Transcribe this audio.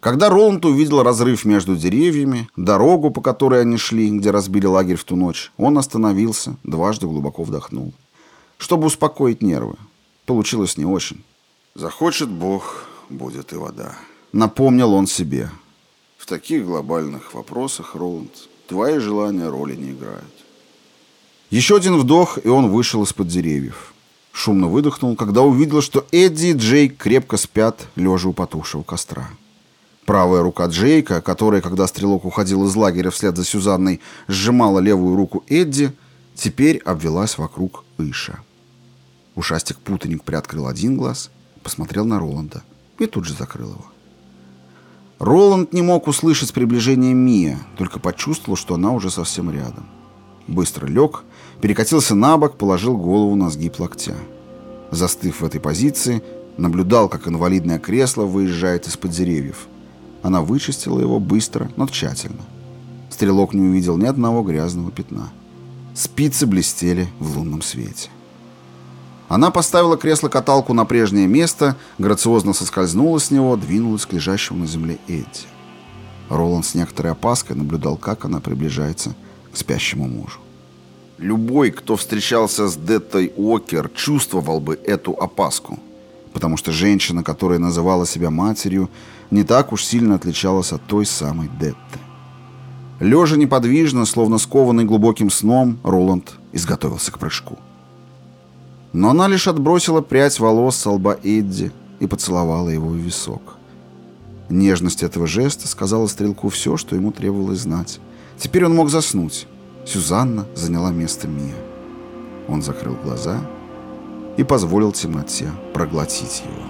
Когда Роланд увидел разрыв между деревьями, дорогу, по которой они шли, где разбили лагерь в ту ночь, он остановился, дважды глубоко вдохнул. Чтобы успокоить нервы. Получилось не очень. «Захочет Бог, будет и вода», — напомнил он себе. «В таких глобальных вопросах, Роланд, твои желания роли не играют». Еще один вдох, и он вышел из-под деревьев. Шумно выдохнул, когда увидел, что Эдди и Джейк крепко спят, лежа у потухшего костра. Правая рука Джейка, которая, когда стрелок уходил из лагеря вслед за Сюзанной, сжимала левую руку Эдди, теперь обвелась вокруг Иша. Ушастик-путаник приоткрыл один глаз, посмотрел на Роланда и тут же закрыл его. Роланд не мог услышать приближение Мия, только почувствовал, что она уже совсем рядом. Быстро лег, перекатился на бок, положил голову на сгиб локтя. Застыв в этой позиции, наблюдал, как инвалидное кресло выезжает из-под деревьев. Она вычистила его быстро, но тщательно. Стрелок не увидел ни одного грязного пятна. Спицы блестели в лунном свете. Она поставила кресло-каталку на прежнее место, грациозно соскользнула с него, двинулась к лежащему на земле Эдди. Роланд с некоторой опаской наблюдал, как она приближается к спящему мужу. Любой, кто встречался с Деттой Уокер, чувствовал бы эту опаску, потому что женщина, которая называла себя матерью, не так уж сильно отличалась от той самой Детты. Лежа неподвижно, словно скованный глубоким сном, Роланд изготовился к прыжку. Но она лишь отбросила прядь волос с лба Эдди и поцеловала его в висок. Нежность этого жеста сказала стрелку все, что ему требовалось знать. Теперь он мог заснуть. Сюзанна заняла место Мия. Он закрыл глаза и позволил темноте проглотить его.